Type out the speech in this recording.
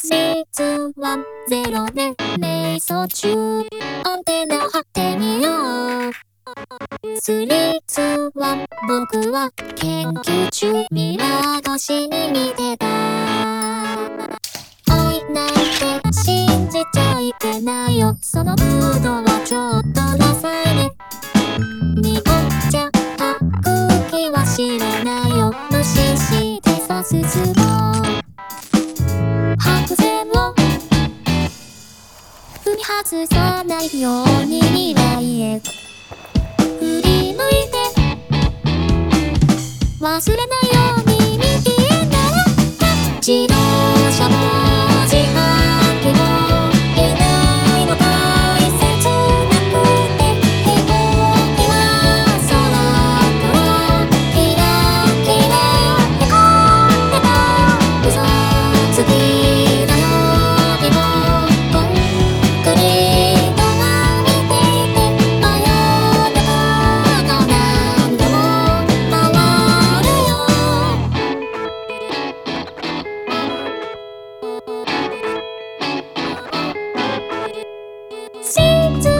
説はゼロで瞑想中。アンテナ張ってみよう。スリツは僕は研究中。ミラー越しに見てた。外さないように未来へ振り向いて。忘れ See